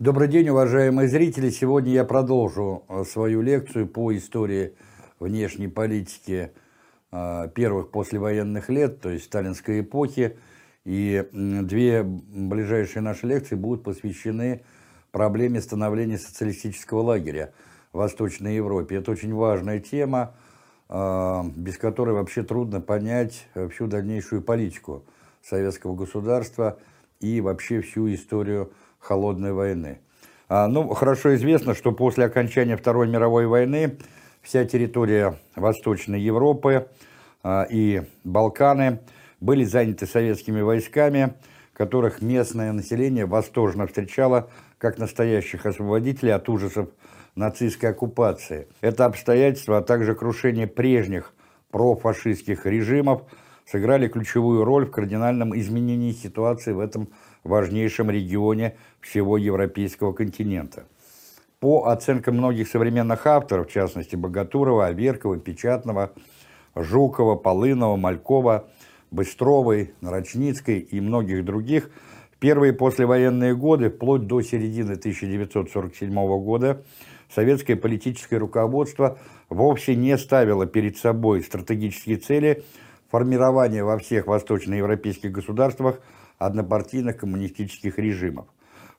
Добрый день, уважаемые зрители! Сегодня я продолжу э, свою лекцию по истории внешней политики э, первых послевоенных лет, то есть сталинской эпохи. И две ближайшие наши лекции будут посвящены проблеме становления социалистического лагеря в Восточной Европе. Это очень важная тема, э, без которой вообще трудно понять всю дальнейшую политику советского государства и вообще всю историю холодной войны. А, ну, хорошо известно, что после окончания Второй мировой войны вся территория Восточной Европы а, и Балканы были заняты советскими войсками, которых местное население восторженно встречало как настоящих освободителей от ужасов нацистской оккупации. Это обстоятельство, а также крушение прежних профашистских режимов сыграли ключевую роль в кардинальном изменении ситуации в этом важнейшем регионе всего европейского континента. По оценкам многих современных авторов, в частности Богатурова, Аверкова, Печатного, Жукова, Полынова, Малькова, Быстровой, Нарочницкой и многих других, в первые послевоенные годы, вплоть до середины 1947 года, советское политическое руководство вовсе не ставило перед собой стратегические цели формирования во всех восточноевропейских государствах однопартийных коммунистических режимов.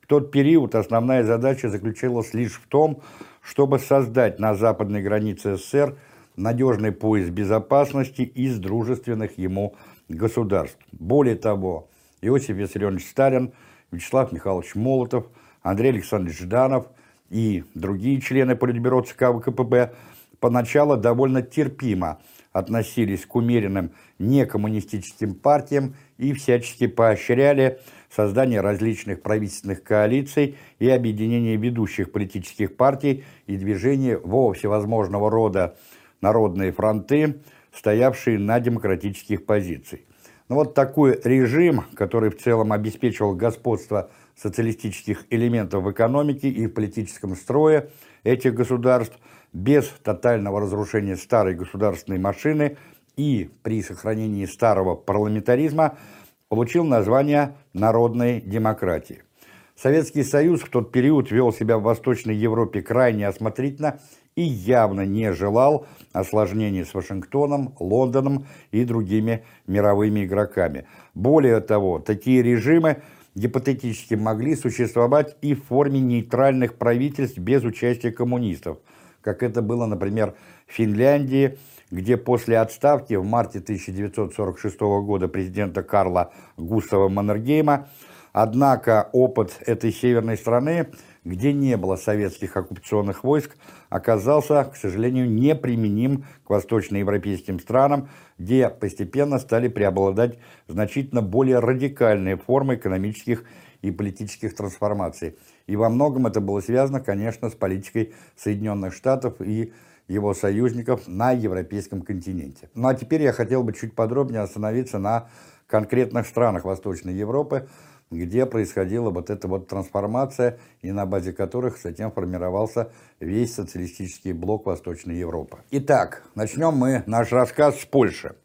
В тот период основная задача заключалась лишь в том, чтобы создать на западной границе СССР надежный пояс безопасности из дружественных ему государств. Более того, Иосиф Виссарионович Сталин, Вячеслав Михайлович Молотов, Андрей Александрович Жданов и другие члены Политбюро ЦК ВКПБ поначалу довольно терпимо относились к умеренным некоммунистическим партиям и всячески поощряли создание различных правительственных коалиций и объединение ведущих политических партий и движений во всевозможного рода народные фронты, стоявшие на демократических позициях. Но ну вот такой режим, который в целом обеспечивал господство социалистических элементов в экономике и в политическом строе этих государств, без тотального разрушения старой государственной машины и при сохранении старого парламентаризма получил название народной демократии. Советский Союз в тот период вел себя в Восточной Европе крайне осмотрительно и явно не желал осложнений с Вашингтоном, Лондоном и другими мировыми игроками. Более того, такие режимы гипотетически могли существовать и в форме нейтральных правительств без участия коммунистов, как это было, например, в Финляндии, где после отставки в марте 1946 года президента Карла Густава Маннергейма, однако опыт этой северной страны, где не было советских оккупационных войск, оказался, к сожалению, неприменим к восточноевропейским странам, где постепенно стали преобладать значительно более радикальные формы экономических и политических трансформаций. И во многом это было связано, конечно, с политикой Соединенных Штатов и его союзников на европейском континенте. Ну а теперь я хотел бы чуть подробнее остановиться на конкретных странах Восточной Европы, где происходила вот эта вот трансформация, и на базе которых затем формировался весь социалистический блок Восточной Европы. Итак, начнем мы наш рассказ с Польши.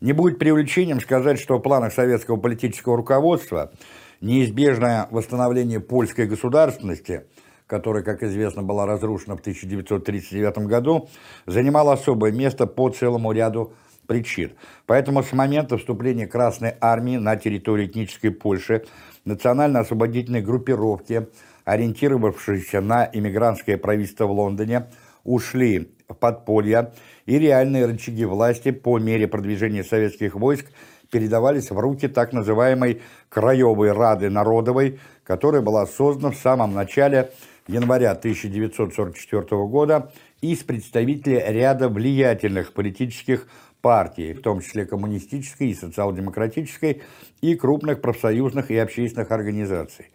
Не будет преувеличением сказать, что в планах советского политического руководства неизбежное восстановление польской государственности – которая, как известно, была разрушена в 1939 году, занимала особое место по целому ряду причин. Поэтому с момента вступления Красной Армии на территорию этнической Польши национально-освободительной группировки, ориентировавшиеся на иммигрантское правительство в Лондоне, ушли в подполье, и реальные рычаги власти по мере продвижения советских войск передавались в руки так называемой Краевой Рады Народовой, которая была создана в самом начале января 1944 года из представителей ряда влиятельных политических партий, в том числе коммунистической и социал-демократической, и крупных профсоюзных и общественных организаций.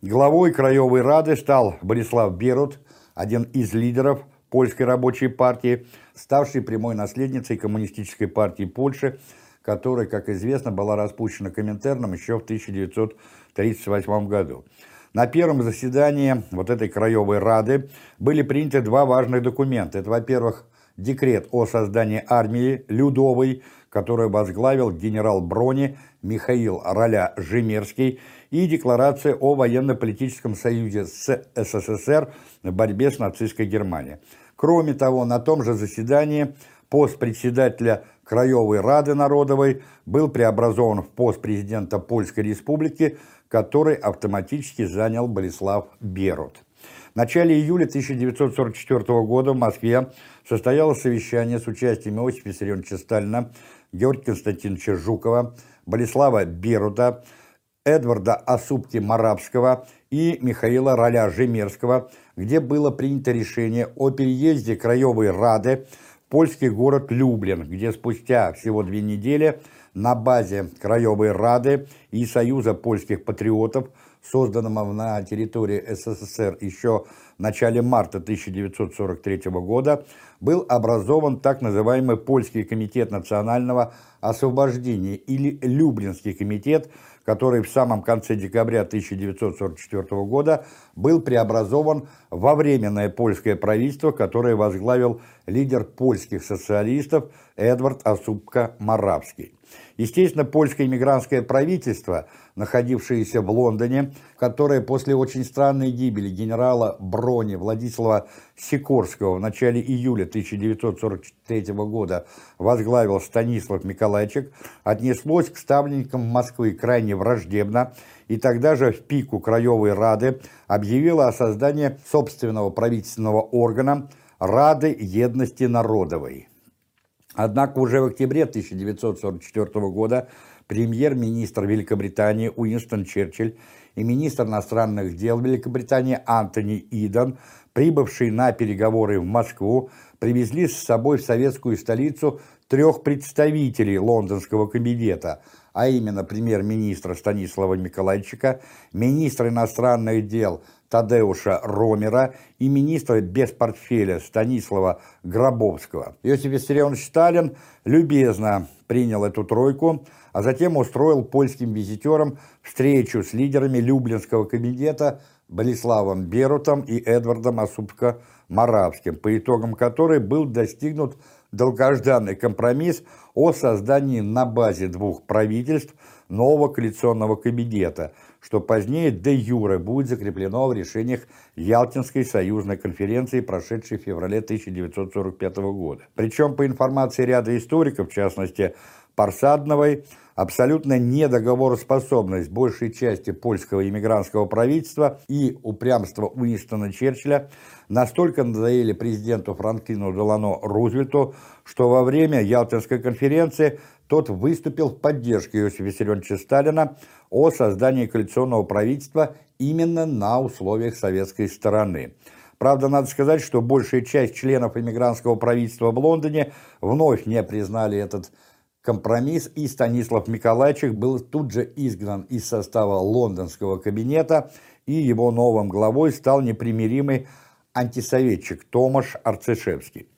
Главой Краевой Рады стал Борислав Берут, один из лидеров Польской рабочей партии, ставший прямой наследницей Коммунистической партии Польши, которая, как известно, была распущена Коминтерном еще в 1938 году. На первом заседании вот этой краевой рады были приняты два важных документа. Это, во-первых, декрет о создании армии Людовой, которую возглавил генерал Брони Михаил Роля Жемерский, и декларация о военно-политическом союзе с СССР в борьбе с нацистской Германией. Кроме того, на том же заседании пост председателя Краевой Рады Народовой был преобразован в пост президента Польской Республики, который автоматически занял Болеслав Берут. В начале июля 1944 года в Москве состоялось совещание с участием Иосифа Виссарионовича Сталина, Георгия Константиновича Жукова, Болеслава Берута, Эдварда Осупки-Марабского и Михаила Роля Жемерского, где было принято решение о переезде Краевой Рады польский город Люблин, где спустя всего две недели на базе Краевой Рады и Союза польских патриотов, созданного на территории СССР еще в начале марта 1943 года, был образован так называемый Польский комитет национального освобождения или Люблинский комитет, который в самом конце декабря 1944 года был преобразован во Временное польское правительство, которое возглавил лидер польских социалистов Эдвард Осупка-Моравский. Естественно, польское иммигрантское правительство, находившееся в Лондоне, которое после очень странной гибели генерала Брони Владислава Сикорского в начале июля 1943 года возглавил Станислав Миколайчик, отнеслось к ставленникам Москвы крайне враждебно и тогда же в пику Краевой Рады объявило о создании собственного правительственного органа Рады Едности Народовой. Однако уже в октябре 1944 года премьер-министр Великобритании Уинстон Черчилль и министр иностранных дел Великобритании Антони Иден, прибывшие на переговоры в Москву, привезли с собой в советскую столицу трех представителей лондонского кабинета, а именно премьер-министра Станислава Миколайчика, министра иностранных дел Тадеуша Ромера и министра без портфеля Станислава Гробовского. Иосиф Виссарионович Сталин любезно принял эту тройку, а затем устроил польским визитерам встречу с лидерами Люблинского кабинета Болеславом Берутом и Эдвардом Осупко-Моравским, по итогам которой был достигнут долгожданный компромисс о создании на базе двух правительств нового коалиционного кабинета – что позднее де юре будет закреплено в решениях Ялтинской союзной конференции, прошедшей в феврале 1945 года. Причем, по информации ряда историков, в частности Парсадновой, абсолютно недоговороспособность большей части польского иммигрантского правительства и упрямство Уинстона Черчилля настолько надоели президенту Франклину Делано Рузвельту, что во время Ялтинской конференции тот выступил в поддержку Иосифа Виссарионовича Сталина о создании коалиционного правительства именно на условиях советской стороны. Правда, надо сказать, что большая часть членов иммигрантского правительства в Лондоне вновь не признали этот компромисс, и Станислав Миколайчик был тут же изгнан из состава лондонского кабинета, и его новым главой стал непримиримый антисоветчик Томаш Арцишевский.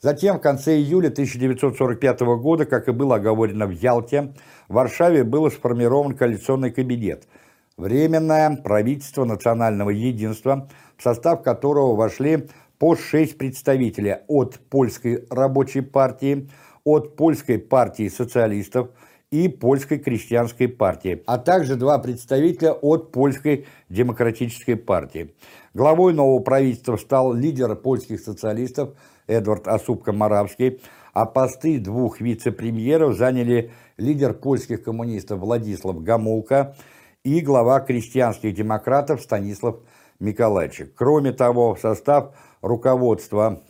Затем, в конце июля 1945 года, как и было оговорено в Ялте, в Варшаве был сформирован коалиционный кабинет, Временное правительство национального единства, в состав которого вошли по шесть представителей от Польской рабочей партии, от Польской партии социалистов и Польской крестьянской партии, а также два представителя от Польской демократической партии. Главой нового правительства стал лидер польских социалистов Эдвард Осупко-Моравский, а посты двух вице-премьеров заняли лидер польских коммунистов Владислав Гамулка и глава крестьянских демократов Станислав Миколайчик. Кроме того, в состав руководства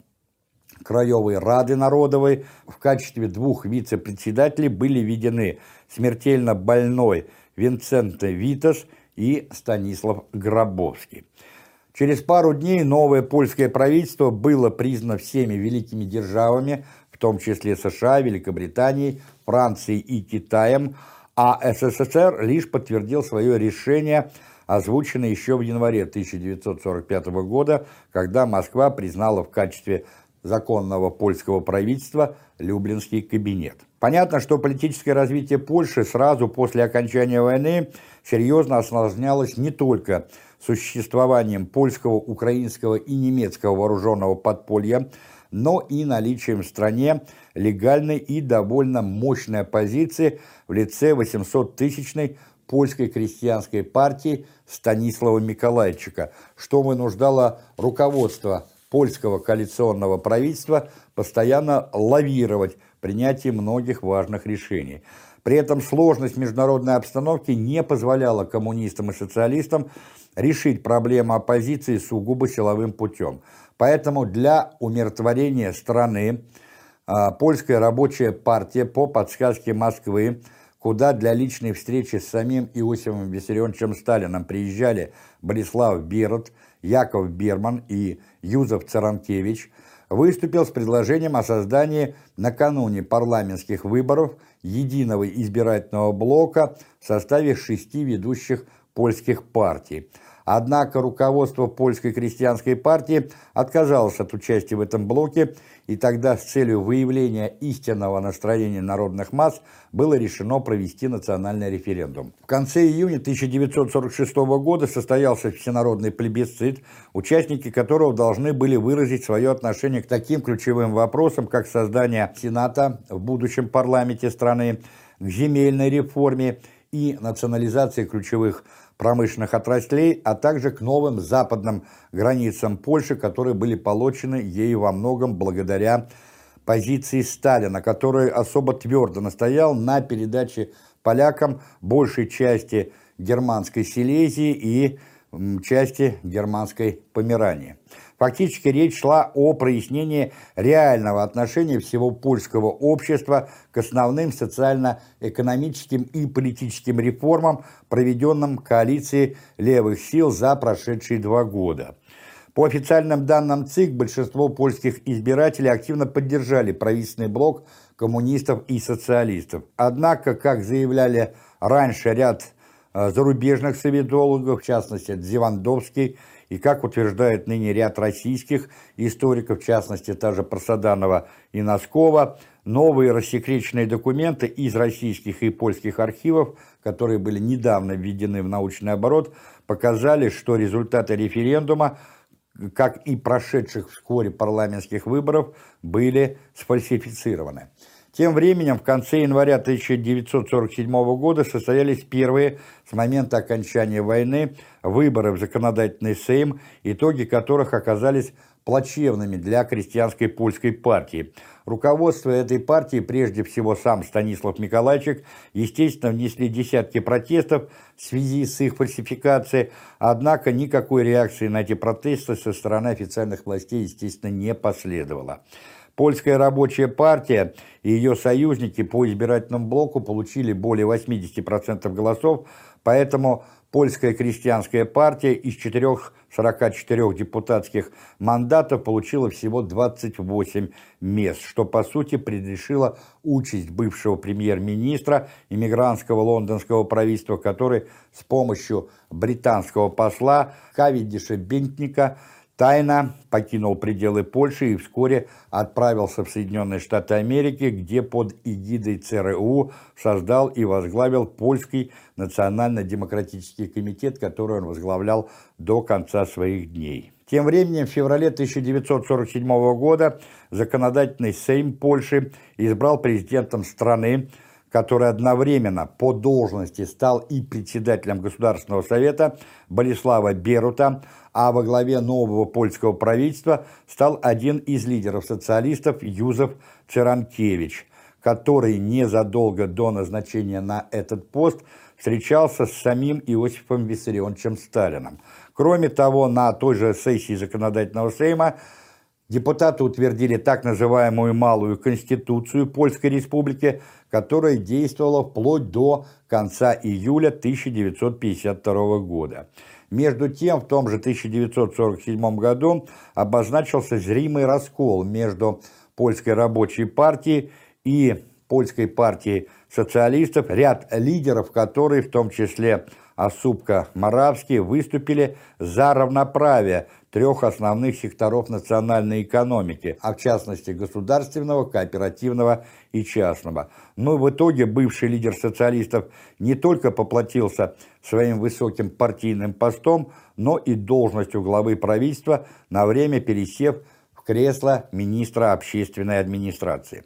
Краевой Рады Народовой в качестве двух вице-председателей были введены смертельно больной Винценте Витас и Станислав Гробовский. Через пару дней новое польское правительство было признано всеми великими державами, в том числе США, Великобританией, Францией и Китаем, а СССР лишь подтвердил свое решение, озвученное еще в январе 1945 года, когда Москва признала в качестве законного польского правительства Люблинский кабинет. Понятно, что политическое развитие Польши сразу после окончания войны серьезно осложнялось не только существованием польского, украинского и немецкого вооруженного подполья, но и наличием в стране легальной и довольно мощной оппозиции в лице 800-тысячной польской крестьянской партии Станислава Миколайчика, что вынуждало руководство польского коалиционного правительства постоянно лавировать принятии многих важных решений. При этом сложность международной обстановки не позволяла коммунистам и социалистам решить проблему оппозиции сугубо силовым путем. Поэтому для умиротворения страны а, польская рабочая партия по подсказке Москвы, куда для личной встречи с самим Иосифом Виссарионовичем Сталином приезжали Борислав Берут, Яков Берман и Юзеф Царанкевич, выступил с предложением о создании накануне парламентских выборов единого избирательного блока в составе шести ведущих польских партий. Однако руководство польской крестьянской партии отказалось от участия в этом блоке, и тогда с целью выявления истинного настроения народных масс было решено провести национальный референдум. В конце июня 1946 года состоялся всенародный плебисцит, участники которого должны были выразить свое отношение к таким ключевым вопросам, как создание Сената в будущем парламенте страны, к земельной реформе и национализации ключевых промышленных отраслей, а также к новым западным границам Польши, которые были получены ею во многом благодаря позиции Сталина, который особо твердо настоял на передаче полякам большей части германской Силезии и части германской Померании. Фактически речь шла о прояснении реального отношения всего польского общества к основным социально-экономическим и политическим реформам, проведенным коалицией левых сил за прошедшие два года. По официальным данным ЦИК, большинство польских избирателей активно поддержали правительственный блок коммунистов и социалистов. Однако, как заявляли раньше ряд э, зарубежных советологов, в частности Дзивандовский и, как утверждает ныне ряд российских историков, в частности, та же Просаданова и Носкова, новые рассекреченные документы из российских и польских архивов, которые были недавно введены в научный оборот, показали, что результаты референдума, как и прошедших вскоре парламентских выборов, были сфальсифицированы. Тем временем в конце января 1947 года состоялись первые с момента окончания войны выборы в законодательный Сейм, итоги которых оказались плачевными для крестьянской польской партии. Руководство этой партии, прежде всего сам Станислав Миколайчик, естественно, внесли десятки протестов в связи с их фальсификацией, однако никакой реакции на эти протесты со стороны официальных властей, естественно, не последовало. Польская рабочая партия и ее союзники по избирательному блоку получили более 80% голосов, поэтому Польская крестьянская партия из 444 депутатских мандатов получила всего 28 мест, что по сути предрешило участь бывшего премьер-министра иммигрантского лондонского правительства, который с помощью британского посла Кавидиша Бентника тайно покинул пределы Польши и вскоре отправился в Соединенные Штаты Америки, где под эгидой ЦРУ создал и возглавил Польский национально-демократический комитет, который он возглавлял до конца своих дней. Тем временем в феврале 1947 года законодательный Сейм Польши избрал президентом страны который одновременно по должности стал и председателем Государственного совета Болеслава Берута, а во главе нового польского правительства стал один из лидеров социалистов Юзеф Церанкевич, который незадолго до назначения на этот пост встречался с самим Иосифом Виссарионовичем Сталиным. Кроме того, на той же сессии законодательного сейма депутаты утвердили так называемую «малую конституцию Польской республики», которая действовала вплоть до конца июля 1952 года. Между тем, в том же 1947 году обозначился зримый раскол между Польской рабочей партией и Польской партией социалистов, ряд лидеров, которые, в том числе Осупка Моравский, выступили за равноправие трех основных секторов национальной экономики, а в частности государственного, кооперативного и частного. Но в итоге бывший лидер социалистов не только поплатился своим высоким партийным постом, но и должностью главы правительства, на время пересев в кресло министра общественной администрации.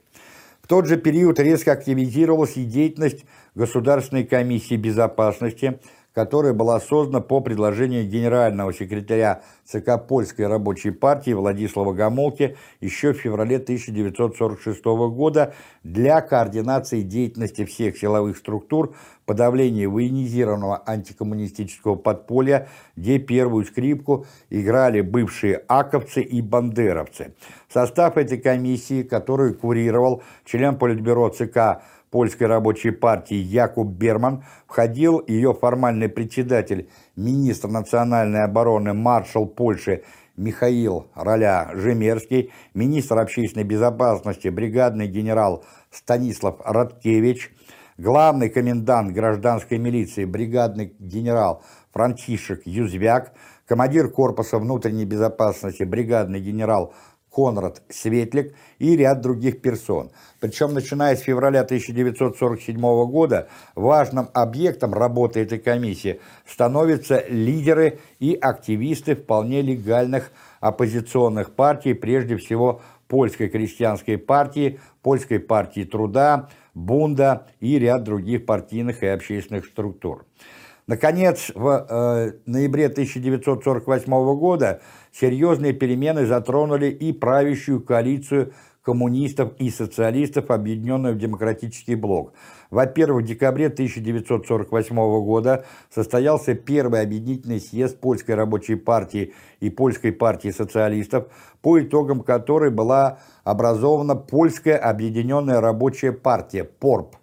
В тот же период резко активизировалась и деятельность Государственной комиссии безопасности, которая была создана по предложению генерального секретаря ЦК Польской рабочей партии Владислава Гомолки еще в феврале 1946 года для координации деятельности всех силовых структур, подавления военизированного антикоммунистического подполья, где первую скрипку играли бывшие аковцы и бандеровцы. Состав этой комиссии, которую курировал член Политбюро ЦК польской рабочей партии Якуб Берман, входил ее формальный председатель, министр национальной обороны, маршал Польши Михаил Роля Жемерский, министр общественной безопасности, бригадный генерал Станислав Радкевич, главный комендант гражданской милиции, бригадный генерал Франтишек Юзвяк, командир корпуса внутренней безопасности, бригадный генерал Конрад Светлик и ряд других персон. Причем, начиная с февраля 1947 года, важным объектом работы этой комиссии становятся лидеры и активисты вполне легальных оппозиционных партий, прежде всего Польской крестьянской партии, Польской партии труда, Бунда и ряд других партийных и общественных структур. Наконец, в э, ноябре 1948 года серьезные перемены затронули и правящую коалицию коммунистов и социалистов, объединенную в демократический блок. Во-первых, в декабре 1948 года состоялся первый объединительный съезд Польской рабочей партии и Польской партии социалистов, по итогам которой была образована Польская объединенная рабочая партия, ПОРП.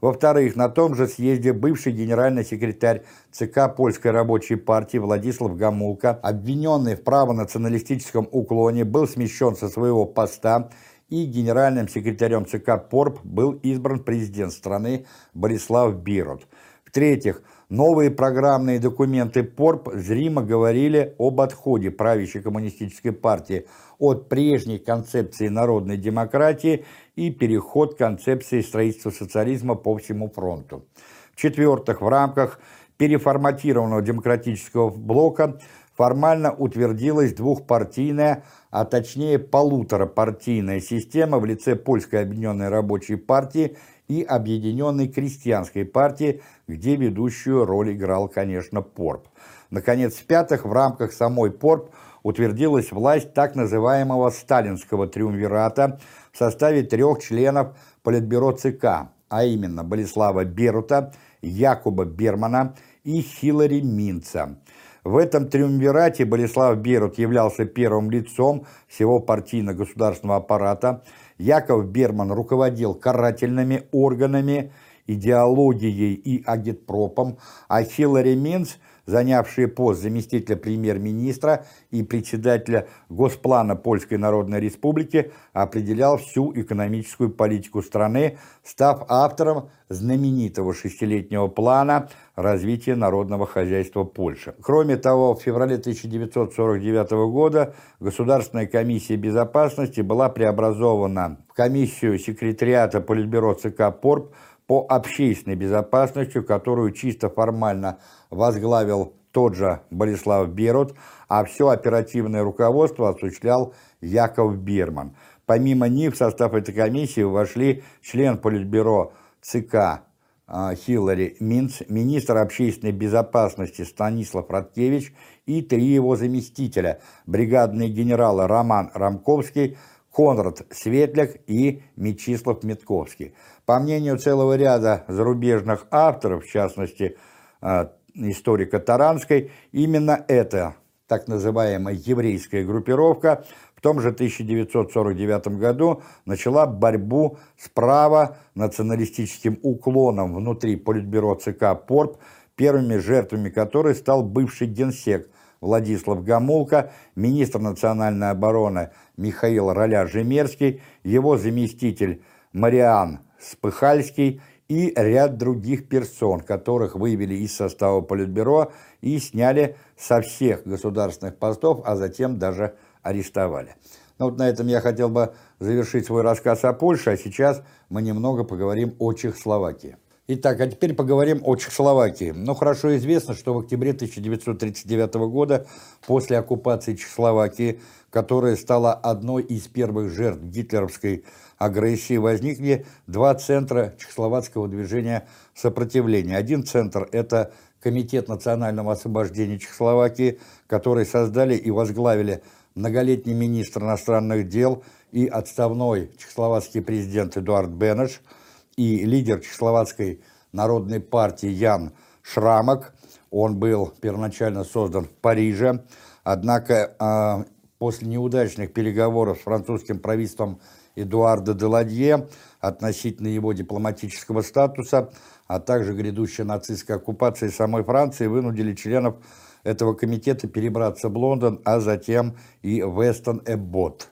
Во-вторых, на том же съезде бывший генеральный секретарь ЦК Польской рабочей партии Владислав Гамулка, обвиненный в правонационалистическом уклоне, был смещен со своего поста и генеральным секретарем ЦК ПОРП был избран президент страны Борислав Бирот. В-третьих, новые программные документы ПОРП зримо говорили об отходе правящей коммунистической партии от прежней концепции народной демократии и переход к концепции строительства социализма по всему фронту. В-четвертых, в рамках переформатированного демократического блока формально утвердилась двухпартийная, а точнее полуторапартийная система в лице Польской объединенной рабочей партии и Объединенной крестьянской партии, где ведущую роль играл, конечно, ПОРП. Наконец, в-пятых, в рамках самой ПОРП утвердилась власть так называемого сталинского триумвирата в составе трех членов Политбюро ЦК, а именно Болеслава Берута, Якуба Бермана и Хиллари Минца. В этом триумвирате Болеслав Берут являлся первым лицом всего партийно-государственного аппарата. Яков Берман руководил карательными органами, идеологией и агитпропом, а Хиллари Минц – занявшие пост заместителя премьер-министра и председателя Госплана Польской Народной Республики, определял всю экономическую политику страны, став автором знаменитого шестилетнего плана развития народного хозяйства Польши. Кроме того, в феврале 1949 года Государственная комиссия безопасности была преобразована в комиссию секретариата Политбюро ЦК ПОРП по общественной безопасности, которую чисто формально возглавил тот же Борислав Берут, а все оперативное руководство осуществлял Яков Берман. Помимо них в состав этой комиссии вошли член Политбюро ЦК а, Хиллари Минц, министр общественной безопасности Станислав Радкевич и три его заместителя, бригадные генералы Роман Рамковский, Конрад Светляк и Мечислав Метковский. По мнению целого ряда зарубежных авторов, в частности, а, историка Таранской, именно эта так называемая еврейская группировка в том же 1949 году начала борьбу с право-националистическим уклоном внутри Политбюро ЦК ПОРП, первыми жертвами которой стал бывший генсек Владислав Гамулка, министр национальной обороны Михаил Роля-Жемерский, его заместитель Мариан Спыхальский и ряд других персон, которых вывели из состава Политбюро и сняли со всех государственных постов, а затем даже арестовали. Ну вот на этом я хотел бы завершить свой рассказ о Польше, а сейчас мы немного поговорим о Чехословакии. Итак, а теперь поговорим о Чехословакии. Ну, хорошо известно, что в октябре 1939 года, после оккупации Чехословакии, которая стала одной из первых жертв гитлеровской агрессии, возникли два центра чехословацкого движения сопротивления. Один центр – это Комитет национального освобождения Чехословакии, который создали и возглавили многолетний министр иностранных дел и отставной чехословацкий президент Эдуард Бенеш – и лидер Чехословацкой народной партии Ян Шрамок. Он был первоначально создан в Париже, однако э, после неудачных переговоров с французским правительством Эдуарда Деладье относительно его дипломатического статуса, а также грядущая нацистская оккупация самой Франции вынудили членов этого комитета перебраться в Лондон, а затем и в Вестон-Эббот.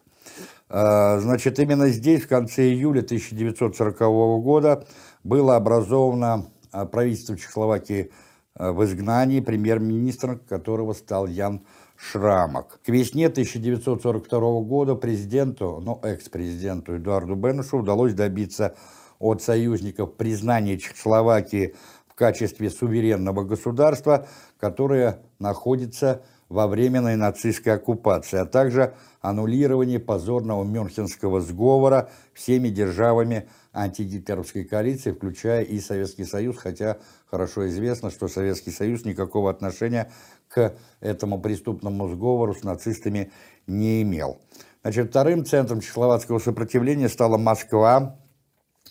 А, значит, именно здесь, в конце июля 1940 года, было образовано а, правительство Чехословакии а, в изгнании, премьер-министром которого стал Ян Шрамок. К весне 1942 года президенту, ну, экс-президенту Эдуарду Бенушу удалось добиться от союзников признания Чехословакии в качестве суверенного государства, которое находится во временной нацистской оккупации, а также аннулирование позорного Мюнхенского сговора всеми державами антигитлеровской коалиции, включая и Советский Союз, хотя хорошо известно, что Советский Союз никакого отношения к этому преступному сговору с нацистами не имел. Значит, вторым центром чехословацкого сопротивления стала Москва,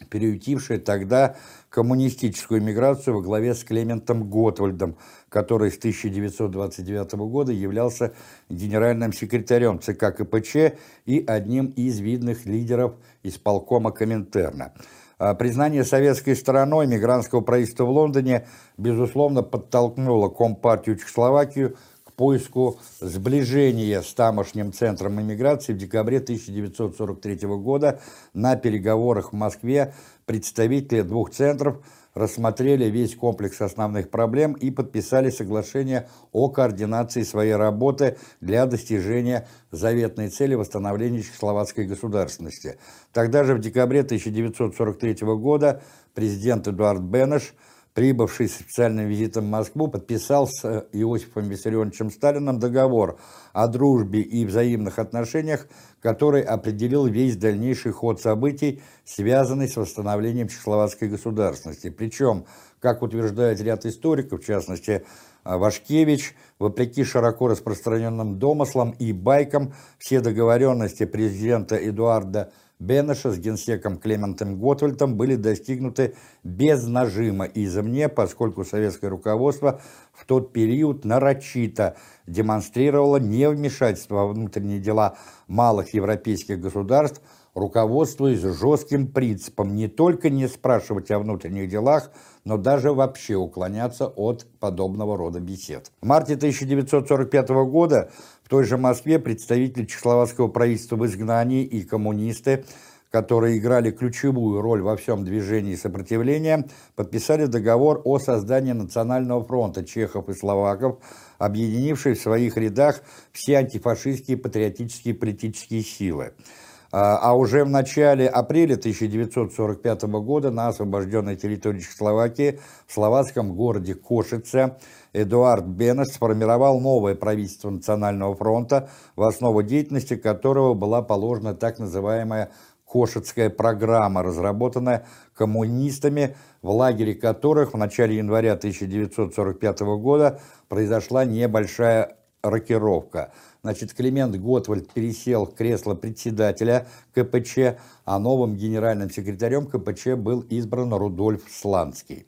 переютившая тогда коммунистическую миграцию во главе с Клементом Готвальдом, который с 1929 года являлся генеральным секретарем ЦК КПЧ и одним из видных лидеров исполкома Коминтерна. А признание советской стороной мигрантского правительства в Лондоне, безусловно, подтолкнуло Компартию Чехословакию к поиску сближения с тамошним центром иммиграции в декабре 1943 года на переговорах в Москве представители двух центров рассмотрели весь комплекс основных проблем и подписали соглашение о координации своей работы для достижения заветной цели восстановления чехословацкой государственности. Тогда же в декабре 1943 года президент Эдуард Бенеш прибывший с официальным визитом в Москву, подписал с Иосифом Виссарионовичем Сталиным договор о дружбе и взаимных отношениях, который определил весь дальнейший ход событий, связанный с восстановлением чехословацкой государственности. Причем, как утверждает ряд историков, в частности, Вашкевич, вопреки широко распространенным домыслам и байкам, все договоренности президента Эдуарда Бенеша с генсеком Клементом Готвальдом были достигнуты без нажима извне, поскольку советское руководство в тот период нарочито демонстрировало невмешательство во внутренние дела малых европейских государств, руководствуясь жестким принципом не только не спрашивать о внутренних делах, но даже вообще уклоняться от подобного рода бесед. В марте 1945 года в той же Москве представители чехословацкого правительства в изгнании и коммунисты, которые играли ключевую роль во всем движении сопротивления, подписали договор о создании Национального фронта чехов и словаков, объединивший в своих рядах все антифашистские патриотические политические силы. А, а уже в начале апреля 1945 года на освобожденной территории Чехословакии в словацком городе Кошице Эдуард Бенеш сформировал новое правительство Национального фронта, в основу деятельности которого была положена так называемая Кошицкая программа, разработанная коммунистами, в лагере которых в начале января 1945 года произошла небольшая рокировка – Значит, Климент Готвальд пересел в кресло председателя КПЧ, а новым генеральным секретарем КПЧ был избран Рудольф Сланский.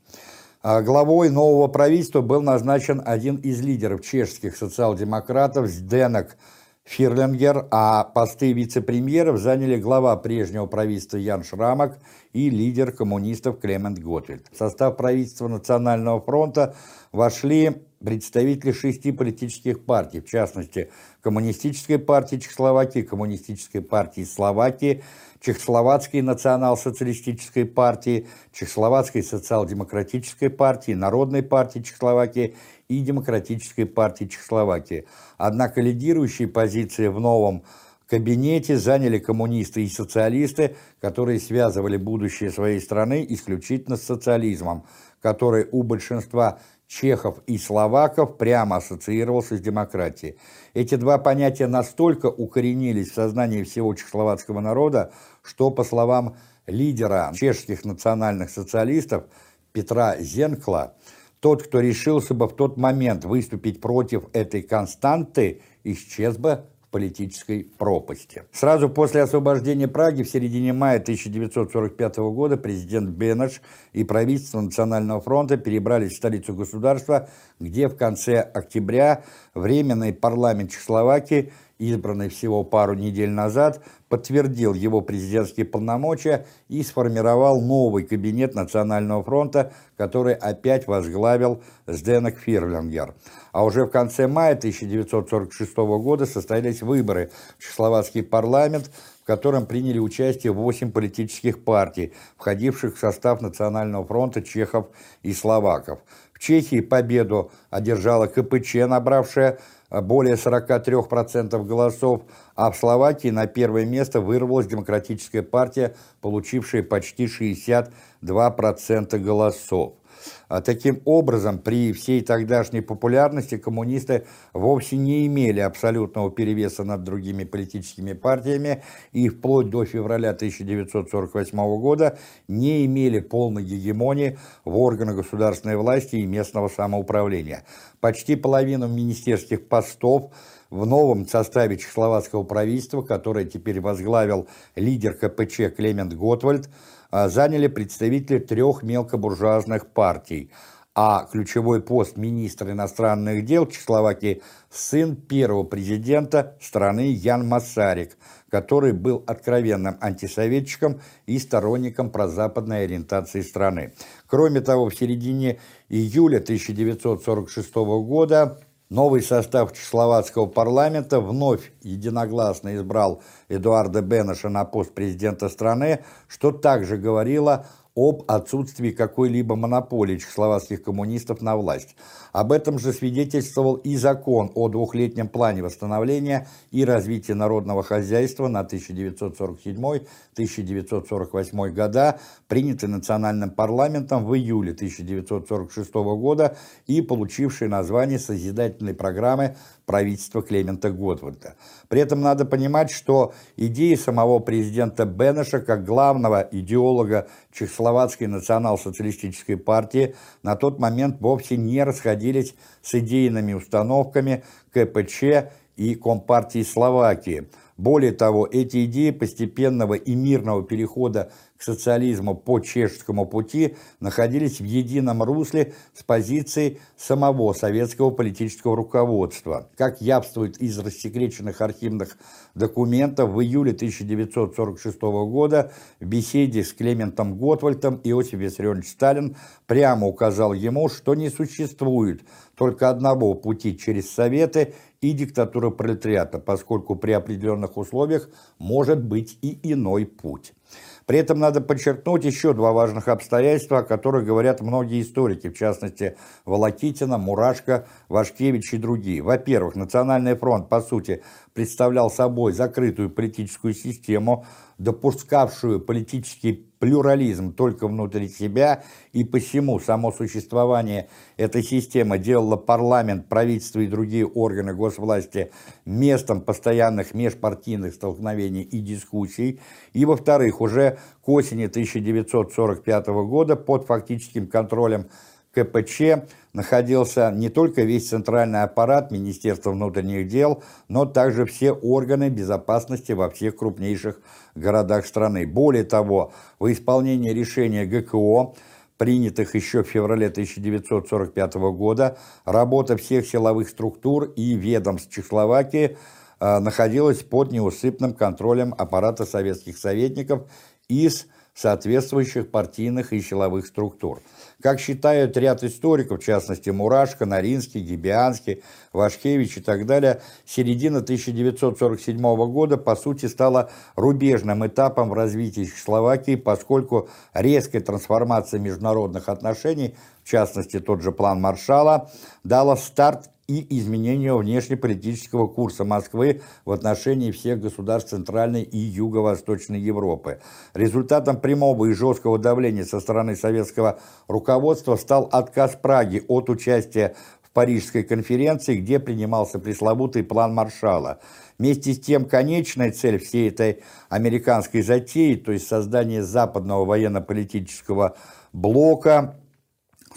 А главой нового правительства был назначен один из лидеров чешских социал-демократов Сденок Фирлингер, а посты вице-премьеров заняли глава прежнего правительства Ян Шрамок и лидер коммунистов Клемент Готвальд. В состав правительства Национального фронта вошли представители шести политических партий, в частности, Коммунистической партии Чехословакии, Коммунистической партии Словакии, Чехословацкой национал-социалистической партии, Чехословацкой социал-демократической партии, Народной партии Чехословакии и Демократической партии Чехословакии. Однако лидирующие позиции в новом кабинете заняли коммунисты и социалисты, которые связывали будущее своей страны исключительно с социализмом, который у большинства чехов и словаков прямо ассоциировался с демократией. Эти два понятия настолько укоренились в сознании всего чехословацкого народа, что, по словам лидера чешских национальных социалистов Петра Зенкла, тот, кто решился бы в тот момент выступить против этой константы, исчез бы политической пропасти. Сразу после освобождения Праги в середине мая 1945 года президент Бенеш и правительство Национального фронта перебрались в столицу государства, где в конце октября Временный парламент Чехословакии – избранный всего пару недель назад, подтвердил его президентские полномочия и сформировал новый кабинет Национального фронта, который опять возглавил Сденек Фирлингер. А уже в конце мая 1946 года состоялись выборы в Чехословацкий парламент, в котором приняли участие 8 политических партий, входивших в состав Национального фронта чехов и словаков. В Чехии победу одержала КПЧ, набравшая более 43% голосов, а в Словакии на первое место вырвалась Демократическая партия, получившая почти 62% голосов. А таким образом, при всей тогдашней популярности коммунисты вовсе не имели абсолютного перевеса над другими политическими партиями и вплоть до февраля 1948 года не имели полной гегемонии в органах государственной власти и местного самоуправления. Почти половину министерских постов в новом составе чехословацкого правительства, которое теперь возглавил лидер КПЧ Клемент Готвальд, заняли представители трех мелкобуржуазных партий, а ключевой пост министра иностранных дел Чехословакии – сын первого президента страны Ян Масарик, который был откровенным антисоветчиком и сторонником прозападной ориентации страны. Кроме того, в середине июля 1946 года Новый состав чехословацкого парламента вновь единогласно избрал Эдуарда Бенеша на пост президента страны, что также говорило об отсутствии какой-либо монополии чехословацких коммунистов на власть. Об этом же свидетельствовал и закон о двухлетнем плане восстановления и развития народного хозяйства на 1947-1948 года, принятый национальным парламентом в июле 1946 года и получивший название созидательной программы правительства Клемента Готвальда. При этом надо понимать, что идеи самого президента Бенеша как главного идеолога Чехословацкой национал-социалистической партии на тот момент вовсе не расходились с идейными установками КПЧ и Компартии Словакии. Более того, эти идеи постепенного и мирного перехода к социализму по чешскому пути находились в едином русле с позицией самого советского политического руководства. Как явствует из рассекреченных архивных документов, в июле 1946 года в беседе с Клементом Готвальдом Иосиф Виссарионович Сталин прямо указал ему, что не существует только одного пути через Советы и диктатура пролетариата, поскольку при определенных условиях может быть и иной путь. При этом надо подчеркнуть еще два важных обстоятельства, о которых говорят многие историки, в частности Волокитина, Мурашко, Вашкевич и другие. Во-первых, Национальный фронт, по сути, представлял собой закрытую политическую систему, допускавшую политический плюрализм только внутри себя, и посему само существование этой системы делало парламент, правительство и другие органы госвласти местом постоянных межпартийных столкновений и дискуссий, и, во-вторых, уже к осени 1945 года под фактическим контролем КПЧ находился не только весь центральный аппарат Министерства внутренних дел, но также все органы безопасности во всех крупнейших городах страны. Более того, в исполнении решения ГКО, принятых еще в феврале 1945 года, работа всех силовых структур и ведомств Чехословакии э, находилась под неусыпным контролем аппарата советских советников из соответствующих партийных и силовых структур. Как считают ряд историков, в частности Мурашко, Наринский, Гибианский, Вашкевич и так далее, середина 1947 года по сути стала рубежным этапом в развитии Чехословакии, поскольку резкая трансформация международных отношений, в частности тот же план Маршала, дала старт и изменению внешнеполитического курса Москвы в отношении всех государств Центральной и Юго-Восточной Европы. Результатом прямого и жесткого давления со стороны советского руководства стал отказ Праги от участия в Парижской конференции, где принимался пресловутый план Маршалла. Вместе с тем, конечная цель всей этой американской затеи, то есть создание западного военно-политического блока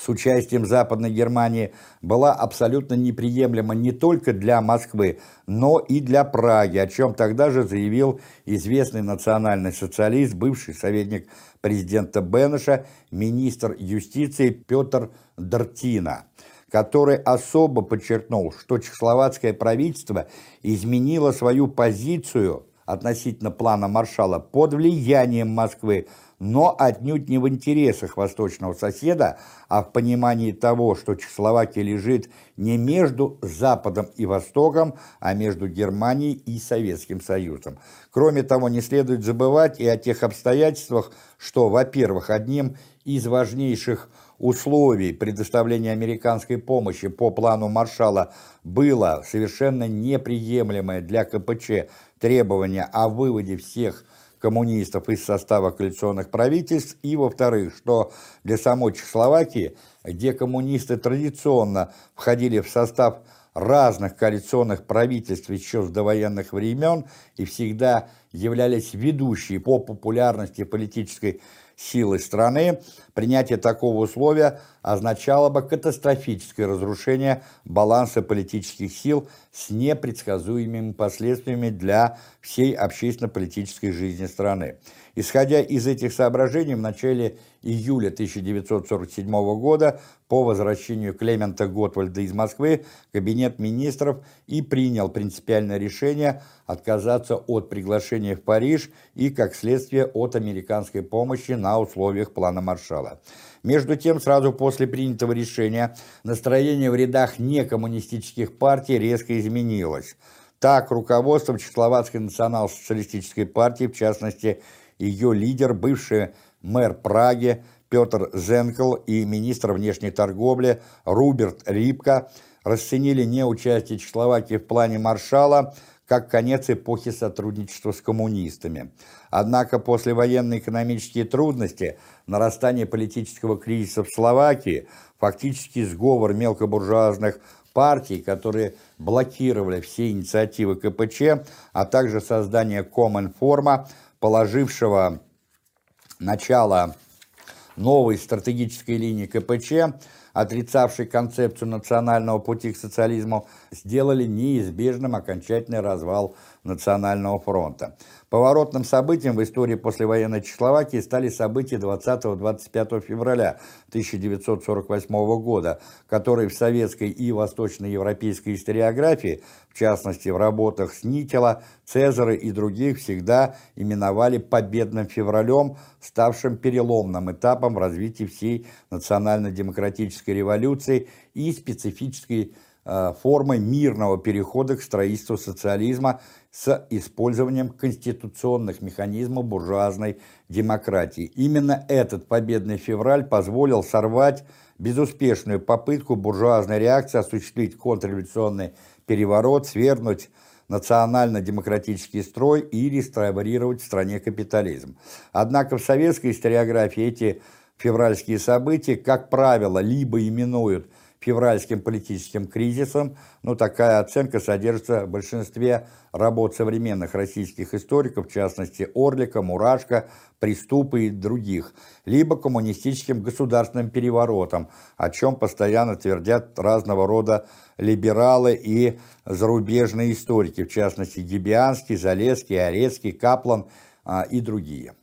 с участием Западной Германии, была абсолютно неприемлема не только для Москвы, но и для Праги, о чем тогда же заявил известный национальный социалист, бывший советник президента Бенеша, министр юстиции Петр Дартина который особо подчеркнул, что чехословацкое правительство изменило свою позицию относительно плана маршала под влиянием Москвы, но отнюдь не в интересах восточного соседа, а в понимании того, что Чехословакия лежит не между Западом и Востоком, а между Германией и Советским Союзом. Кроме того, не следует забывать и о тех обстоятельствах, что, во-первых, одним из важнейших условий предоставления американской помощи по плану Маршала было совершенно неприемлемое для КПЧ требование о выводе всех коммунистов из состава коалиционных правительств, и, во-вторых, что для самой Чехословакии, где коммунисты традиционно входили в состав разных коалиционных правительств еще с довоенных времен и всегда являлись ведущей по популярности политической силы страны, принятие такого условия означало бы катастрофическое разрушение баланса политических сил с непредсказуемыми последствиями для всей общественно-политической жизни страны. Исходя из этих соображений, в начале июля 1947 года по возвращению Клемента Готвальда из Москвы Кабинет министров и принял принципиальное решение отказаться от приглашения в Париж и, как следствие, от американской помощи на условиях плана Маршалла. Между тем, сразу после принятого решения настроение в рядах некоммунистических партий резко изменилось. Так, руководством Чехословацкой национал-социалистической партии, в частности, ее лидер, бывший мэр Праги Петр Зенкл и министр внешней торговли Руберт Рипка расценили неучастие Чехословакии в плане Маршала как конец эпохи сотрудничества с коммунистами. Однако послевоенные экономические трудности, нарастание политического кризиса в Словакии, фактически сговор мелкобуржуазных партий, которые блокировали все инициативы КПЧ, а также создание Коминформа, положившего начало новой стратегической линии КПЧ, отрицавшей концепцию национального пути к социализму, сделали неизбежным окончательный развал Национального фронта. Поворотным событием в истории послевоенной Чехословакии стали события 20-25 февраля 1948 года, которые в советской и восточноевропейской историографии, в частности в работах Снитила, Цезаря и других, всегда именовали победным февралем, ставшим переломным этапом в развитии всей национально-демократической революции и специфической Э, формой мирного перехода к строительству социализма с использованием конституционных механизмов буржуазной демократии. Именно этот победный февраль позволил сорвать безуспешную попытку буржуазной реакции осуществить контрреволюционный переворот, свергнуть национально-демократический строй и реставрировать в стране капитализм. Однако в советской историографии эти февральские события, как правило, либо именуют – февральским политическим кризисом, но такая оценка содержится в большинстве работ современных российских историков, в частности Орлика, Мурашко, Приступы и других, либо коммунистическим государственным переворотом, о чем постоянно твердят разного рода либералы и зарубежные историки, в частности Гибианский, Залесский, Орецкий, Каплан а, и другие.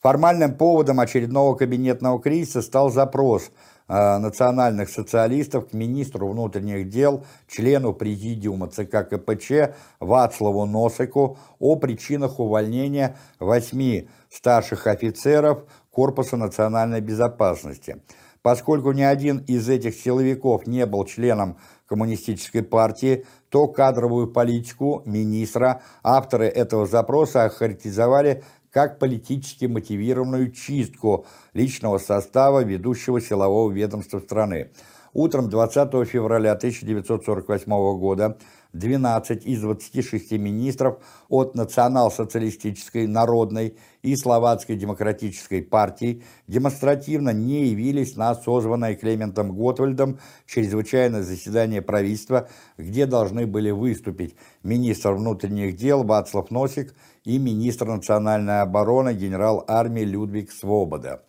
Формальным поводом очередного кабинетного кризиса стал запрос – национальных социалистов к министру внутренних дел, члену президиума ЦК КПЧ Вацлаву Носику о причинах увольнения восьми старших офицеров Корпуса национальной безопасности. Поскольку ни один из этих силовиков не был членом коммунистической партии, то кадровую политику министра авторы этого запроса охарактеризовали как политически мотивированную чистку личного состава ведущего силового ведомства страны. Утром 20 февраля 1948 года 12 из 26 министров от Национал-социалистической, Народной и Словацкой демократической партий демонстративно не явились на созванное Клементом Готвальдом чрезвычайное заседание правительства, где должны были выступить министр внутренних дел Вацлав Носик и министр национальной обороны генерал армии Людвиг Свобода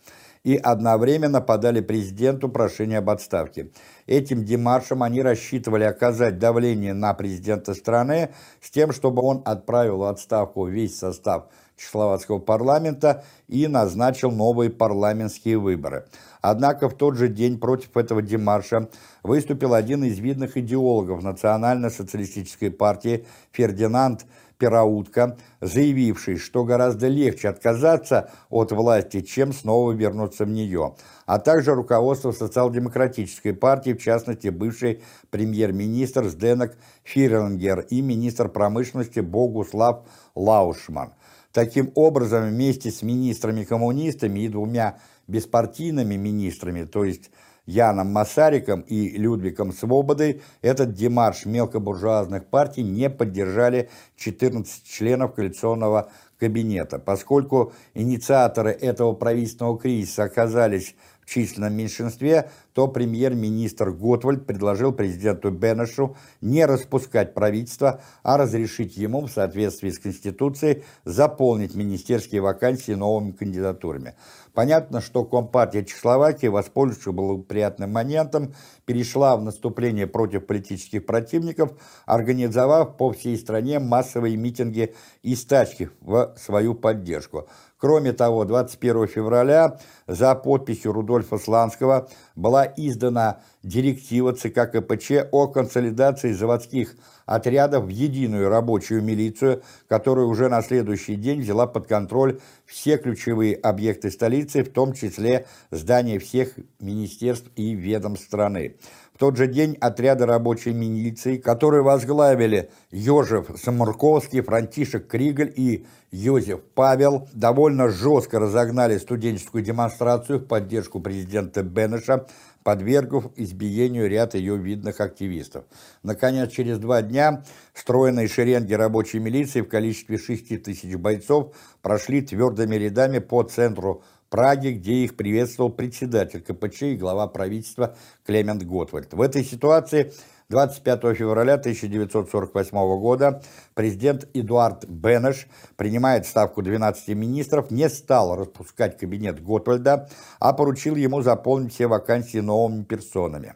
и одновременно подали президенту прошение об отставке. Этим демаршем они рассчитывали оказать давление на президента страны с тем, чтобы он отправил в отставку весь состав Чехословацкого парламента и назначил новые парламентские выборы. Однако в тот же день против этого демарша выступил один из видных идеологов национально-социалистической партии Фердинанд Пераутка, заявивший, что гораздо легче отказаться от власти, чем снова вернуться в нее, а также руководство социал-демократической партии, в частности, бывший премьер-министр Сденок Фирингер и министр промышленности Богуслав Лаушман. Таким образом, вместе с министрами-коммунистами и двумя беспартийными министрами, то есть Яном Масариком и Людвигом Свободой этот демарш мелкобуржуазных партий не поддержали 14 членов коалиционного кабинета, поскольку инициаторы этого правительственного кризиса оказались в численном меньшинстве, то премьер-министр Готвальд предложил президенту Бенешу не распускать правительство, а разрешить ему в соответствии с Конституцией заполнить министерские вакансии новыми кандидатурами. Понятно, что Компартия Чехословакии, воспользовавшись благоприятным моментом, перешла в наступление против политических противников, организовав по всей стране массовые митинги и стачки в свою поддержку. Кроме того, 21 февраля за подписью Рудольфа Сланского была издана директива ЦК КПЧ о консолидации заводских отрядов в единую рабочую милицию, которая уже на следующий день взяла под контроль все ключевые объекты столицы, в том числе здания всех министерств и ведомств страны. Тот же день отряды рабочей милиции, которые возглавили Ежев Самурковский, Франтишек Кригель и Йозеф Павел, довольно жестко разогнали студенческую демонстрацию в поддержку президента Бенеша, подвергнув избиению ряд ее видных активистов. Наконец, через два дня стройные шеренги рабочей милиции в количестве 6 тысяч бойцов прошли твердыми рядами по центру Праги, где их приветствовал председатель КПЧ и глава правительства Клемент Готвальд. В этой ситуации 25 февраля 1948 года президент Эдуард Бенеш принимает ставку 12 министров, не стал распускать кабинет Готвальда, а поручил ему заполнить все вакансии новыми персонами.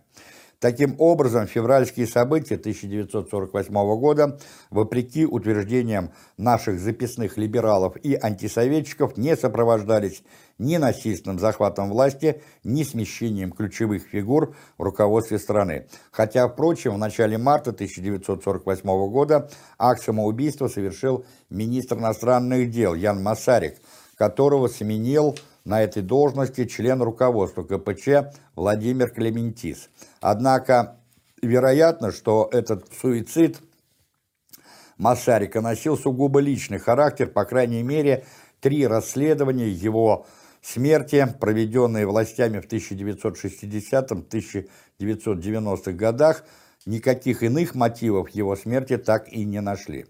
Таким образом, февральские события 1948 года, вопреки утверждениям наших записных либералов и антисоветчиков, не сопровождались ни насильственным захватом власти, ни смещением ключевых фигур в руководстве страны. Хотя, впрочем, в начале марта 1948 года акт самоубийства совершил министр иностранных дел Ян Масарик, которого сменил на этой должности член руководства КПЧ Владимир Клементис. Однако, вероятно, что этот суицид Масарика носил сугубо личный характер, по крайней мере, три расследования его смерти, проведенные властями в 1960-1990-х годах, никаких иных мотивов его смерти так и не нашли.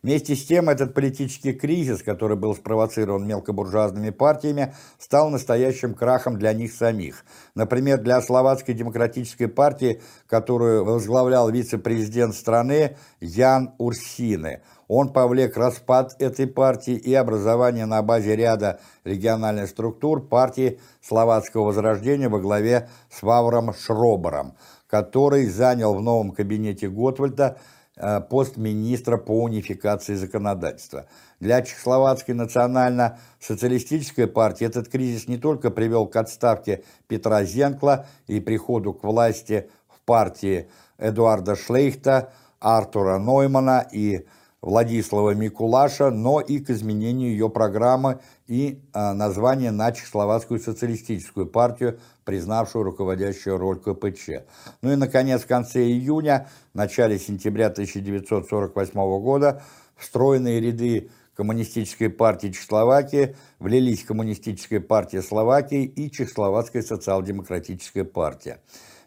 Вместе с тем, этот политический кризис, который был спровоцирован мелкобуржуазными партиями, стал настоящим крахом для них самих. Например, для Словацкой демократической партии, которую возглавлял вице-президент страны Ян Урсины. Он повлек распад этой партии и образование на базе ряда региональных структур партии Словацкого возрождения во главе с Вавром Шробером, который занял в новом кабинете Готвальда Э, пост министра по унификации законодательства. Для Чехословацкой национально-социалистической партии этот кризис не только привел к отставке Петра Зенкла и приходу к власти в партии Эдуарда Шлейхта, Артура Ноймана и Владислава Микулаша, но и к изменению ее программы и э, названия на Чехословацкую социалистическую партию, признавшую руководящую роль КПЧ. Ну и, наконец, в конце июня, в начале сентября 1948 года встроенные ряды Коммунистической партии Чехословакии влились Коммунистическая партия Словакии и Чехословацкая социал-демократическая партия.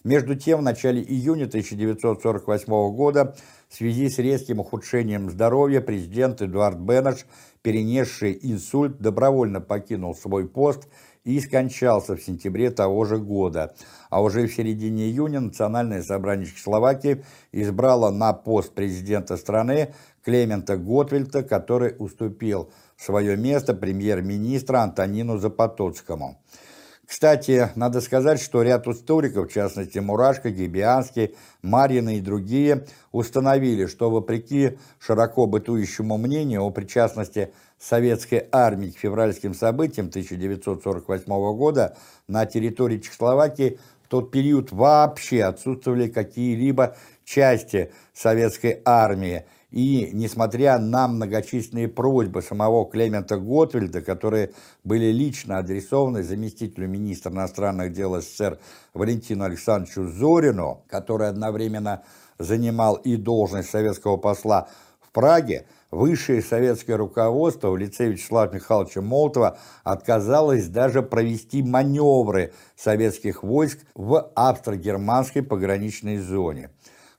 Между тем, в начале июня 1948 года в связи с резким ухудшением здоровья президент Эдуард Бенеш, перенесший инсульт, добровольно покинул свой пост и скончался в сентябре того же года. А уже в середине июня Национальное собрание Чехословакии избрало на пост президента страны Клемента Готвельта, который уступил свое место премьер-министра Антонину Запотоцкому. Кстати, надо сказать, что ряд историков, в частности Мурашко, Гибианский, Марьина и другие, установили, что вопреки широко бытующему мнению о причастности советской армии к февральским событиям 1948 года на территории Чехословакии в тот период вообще отсутствовали какие-либо части советской армии, и, несмотря на многочисленные просьбы самого Клемента Готвельда, которые были лично адресованы заместителю министра иностранных дел СССР Валентину Александровичу Зорину, который одновременно занимал и должность советского посла в Праге, высшее советское руководство в лице Вячеслава Михайловича Молотова отказалось даже провести маневры советских войск в австро-германской пограничной зоне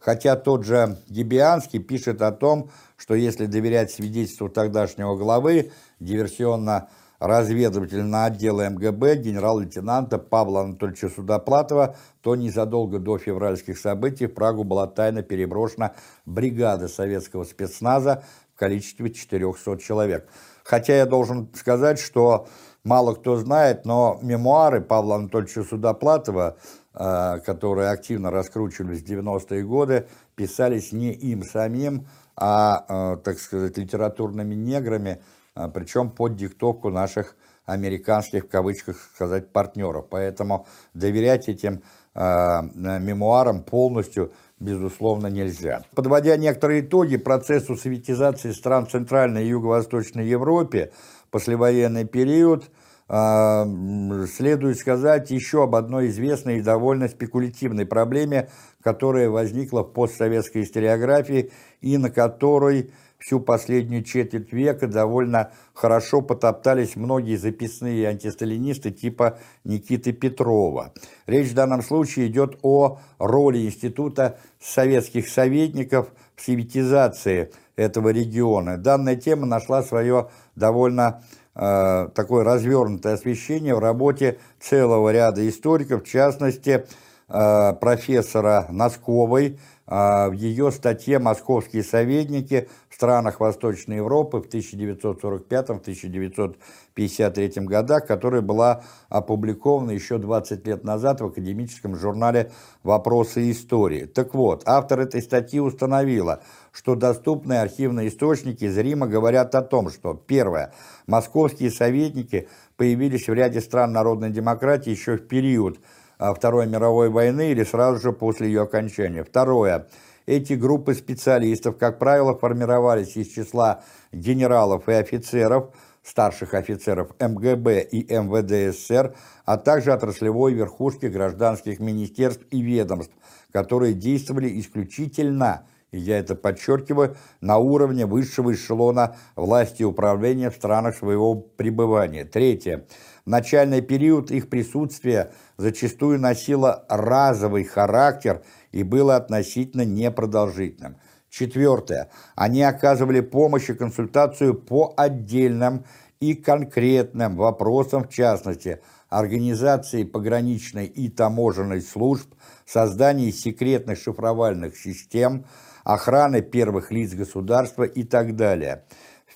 хотя тот же Гибианский пишет о том, что если доверять свидетельству тогдашнего главы диверсионно-разведывательного отдела МГБ генерал-лейтенанта Павла Анатольевича Судоплатова, то незадолго до февральских событий в Прагу была тайно переброшена бригада советского спецназа в количестве 400 человек. Хотя я должен сказать, что мало кто знает, но мемуары Павла Анатольевича Судоплатова – которые активно раскручивались в 90-е годы, писались не им самим, а, а, так сказать, литературными неграми, а, причем под диктовку наших американских, в кавычках сказать, партнеров. Поэтому доверять этим мемуарам полностью, безусловно, нельзя. Подводя некоторые итоги процессу советизации стран Центральной и Юго-Восточной Европе, послевоенный период – а, следует сказать еще об одной известной и довольно спекулятивной проблеме, которая возникла в постсоветской историографии и на которой всю последнюю четверть века довольно хорошо потоптались многие записные антисталинисты типа Никиты Петрова. Речь в данном случае идет о роли Института советских советников в советизации этого региона. Данная тема нашла свое довольно такое развернутое освещение в работе целого ряда историков, в частности, э, профессора Носковой, э, в ее статье «Московские советники странах Восточной Европы» в 1945-1953 годах, которая была опубликована еще 20 лет назад в академическом журнале «Вопросы истории». Так вот, автор этой статьи установила – что доступные архивные источники зримо говорят о том, что, первое, московские советники появились в ряде стран народной демократии еще в период а, Второй мировой войны или сразу же после ее окончания. Второе, эти группы специалистов, как правило, формировались из числа генералов и офицеров, старших офицеров МГБ и МВД СССР, а также отраслевой верхушки гражданских министерств и ведомств, которые действовали исключительно и я это подчеркиваю, на уровне высшего эшелона власти и управления в странах своего пребывания. Третье. В начальный период их присутствие зачастую носило разовый характер и было относительно непродолжительным. Четвертое. Они оказывали помощь и консультацию по отдельным и конкретным вопросам, в частности, организации пограничной и таможенной служб, создании секретных шифровальных систем, охраны первых лиц государства и так далее.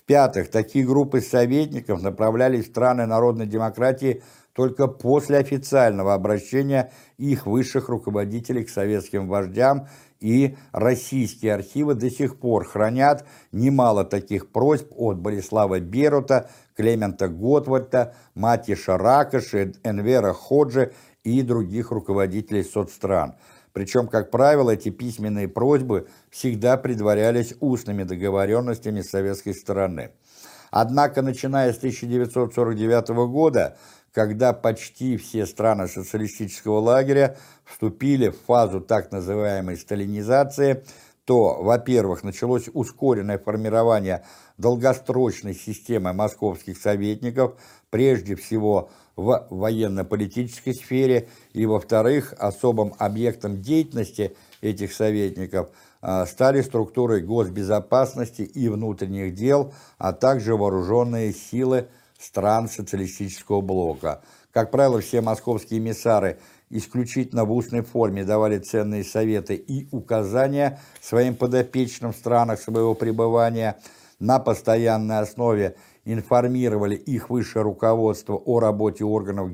В-пятых, такие группы советников направлялись в страны народной демократии только после официального обращения их высших руководителей к советским вождям, и российские архивы до сих пор хранят немало таких просьб от Борислава Берута, Клемента Готвальда, Матиша Ракоши, Энвера Ходжи и других руководителей соцстран – причем, как правило, эти письменные просьбы всегда предварялись устными договоренностями с советской стороны. Однако, начиная с 1949 года, когда почти все страны социалистического лагеря вступили в фазу так называемой сталинизации, то, во-первых, началось ускоренное формирование долгосрочной системы московских советников, прежде всего в военно-политической сфере, и, во-вторых, особым объектом деятельности этих советников а, стали структуры госбезопасности и внутренних дел, а также вооруженные силы стран социалистического блока. Как правило, все московские эмиссары исключительно в устной форме давали ценные советы и указания своим подопечным в странах своего пребывания, на постоянной основе информировали их высшее руководство о работе органов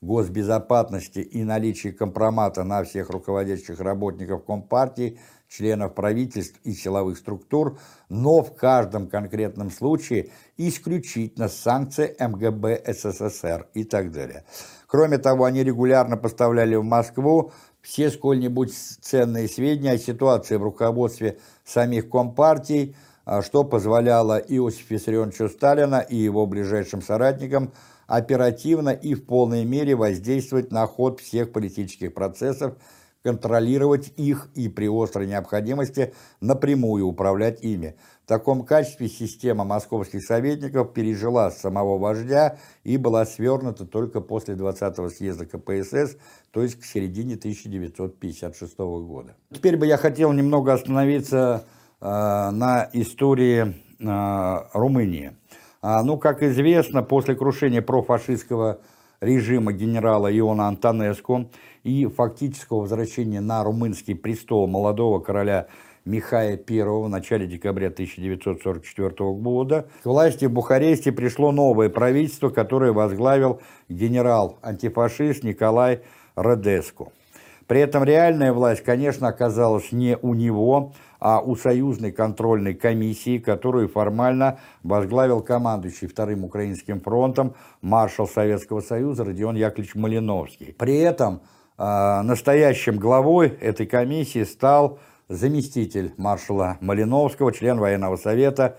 госбезопасности и наличии компромата на всех руководящих работников Компартии, членов правительств и силовых структур, но в каждом конкретном случае исключительно с санкцией МГБ СССР и так далее. Кроме того, они регулярно поставляли в Москву все сколь-нибудь ценные сведения о ситуации в руководстве самих Компартий, что позволяло Иосифу Виссарионовичу Сталина и его ближайшим соратникам оперативно и в полной мере воздействовать на ход всех политических процессов, контролировать их и при острой необходимости напрямую управлять ими. В таком качестве система московских советников пережила самого вождя и была свернута только после 20-го съезда КПСС, то есть к середине 1956 года. Теперь бы я хотел немного остановиться на истории э, Румынии. А, ну, как известно, после крушения профашистского режима генерала Иона Антонеску и фактического возвращения на румынский престол молодого короля Михая I в начале декабря 1944 года, к власти в Бухаресте пришло новое правительство, которое возглавил генерал-антифашист Николай Радеску. При этом реальная власть, конечно, оказалась не у него, а у союзной контрольной комиссии, которую формально возглавил командующий Вторым Украинским фронтом маршал Советского Союза Родион Яковлевич Малиновский. При этом э, настоящим главой этой комиссии стал заместитель маршала Малиновского, член военного совета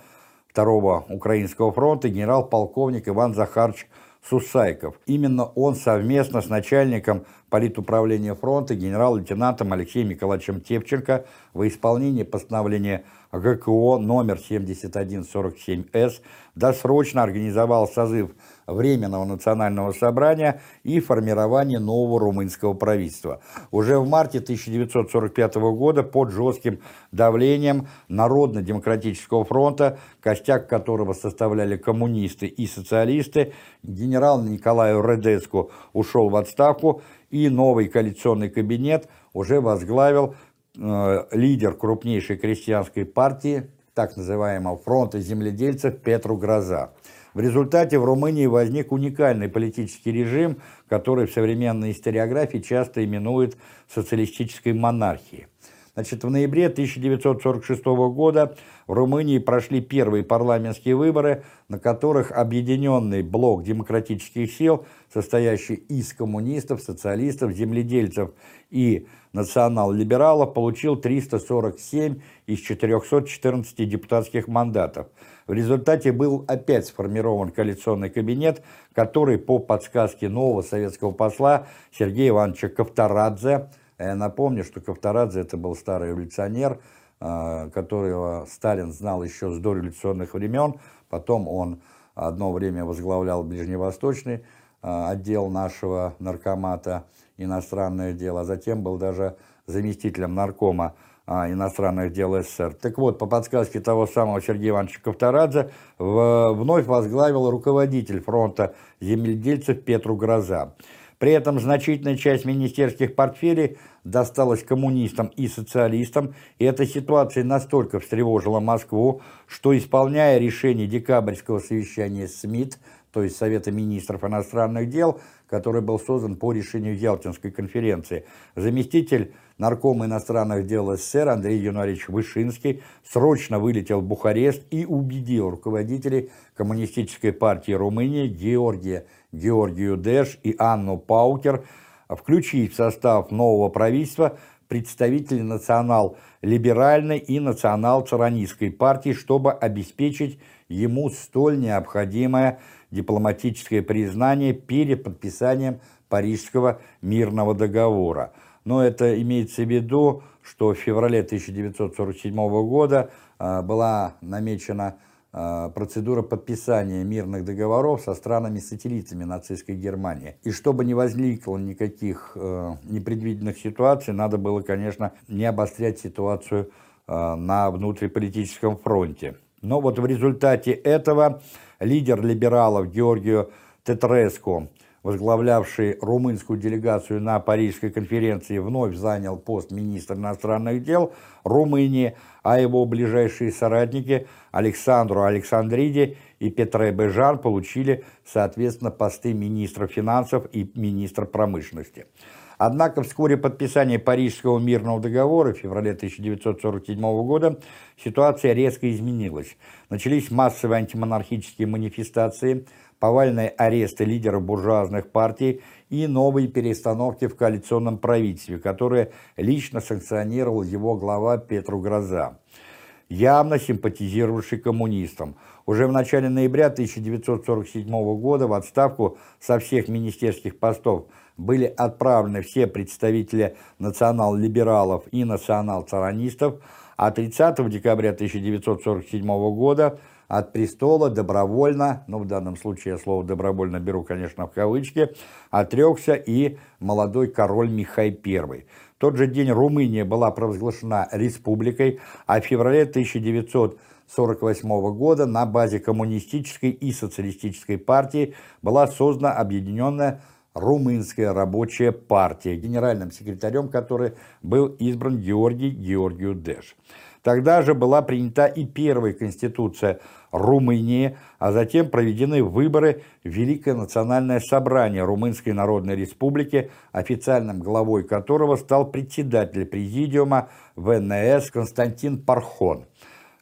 Второго Украинского фронта, генерал-полковник Иван Захарович Сусайков. Именно он совместно с начальником политуправления фронта генерал-лейтенантом Алексеем Николаевичем Тевченко во исполнение постановления ГКО номер 7147С досрочно организовал созыв Временного национального собрания и формирование нового румынского правительства. Уже в марте 1945 года под жестким давлением Народно-демократического фронта, костяк которого составляли коммунисты и социалисты, генерал Николаю Редеску ушел в отставку, и новый коалиционный кабинет уже возглавил э, лидер крупнейшей крестьянской партии, так называемого фронта земледельцев Петру Гроза. В результате в Румынии возник уникальный политический режим, который в современной историографии часто именуют социалистической монархией. Значит, в ноябре 1946 года в Румынии прошли первые парламентские выборы, на которых объединенный блок демократических сил, состоящий из коммунистов, социалистов, земледельцев и национал-либералов, получил 347 из 414 депутатских мандатов. В результате был опять сформирован коалиционный кабинет, который по подсказке нового советского посла Сергея Ивановича Ковторадзе – я напомню, что Ковторадзе это был старый революционер, а, которого Сталин знал еще с дореволюционных времен. Потом он одно время возглавлял ближневосточный а, отдел нашего наркомата иностранных дел, а затем был даже заместителем наркома иностранных дел СССР. Так вот, по подсказке того самого Сергея Ивановича Ковторадзе, вновь возглавил руководитель фронта земледельцев Петру Гроза. При этом значительная часть министерских портфелей досталась коммунистам и социалистам, и эта ситуация настолько встревожила Москву, что, исполняя решение декабрьского совещания СМИТ, то есть Совета министров иностранных дел, который был создан по решению Ялтинской конференции, заместитель наркома иностранных дел СССР Андрей Януаревич Вышинский срочно вылетел в Бухарест и убедил руководителей Коммунистической партии Румынии Георгия Георгию Дэш и Анну Паукер включить в состав нового правительства представителей национал-либеральной и национал-царанистской партии, чтобы обеспечить ему столь необходимое дипломатическое признание перед подписанием Парижского мирного договора. Но это имеется в виду, что в феврале 1947 года была намечена процедура подписания мирных договоров со странами-сателлитами нацистской Германии. И чтобы не возникло никаких непредвиденных ситуаций, надо было, конечно, не обострять ситуацию на внутриполитическом фронте. Но вот в результате этого лидер либералов Георгию Тетреску, возглавлявший румынскую делегацию на Парижской конференции, вновь занял пост министра иностранных дел Румынии, а его ближайшие соратники Александру Александриди и Петре Бежар получили, соответственно, посты министра финансов и министра промышленности. Однако вскоре подписания Парижского мирного договора в феврале 1947 года ситуация резко изменилась. Начались массовые антимонархические манифестации, повальные аресты лидеров буржуазных партий и новые перестановки в коалиционном правительстве, которые лично санкционировал его глава Петру Гроза, явно симпатизировавший коммунистам. Уже в начале ноября 1947 года в отставку со всех министерских постов – были отправлены все представители национал-либералов и национал-царанистов, а 30 декабря 1947 года от престола добровольно, ну в данном случае я слово «добровольно» беру, конечно, в кавычки, отрекся и молодой король Михай I. В тот же день Румыния была провозглашена республикой, а в феврале 1948 года на базе коммунистической и социалистической партии была создана объединенная Румынская рабочая партия, генеральным секретарем которой был избран Георгий Георгию Дэш. Тогда же была принята и первая конституция Румынии, а затем проведены выборы в Великое национальное собрание Румынской Народной Республики, официальным главой которого стал председатель президиума ВНС Константин Пархон.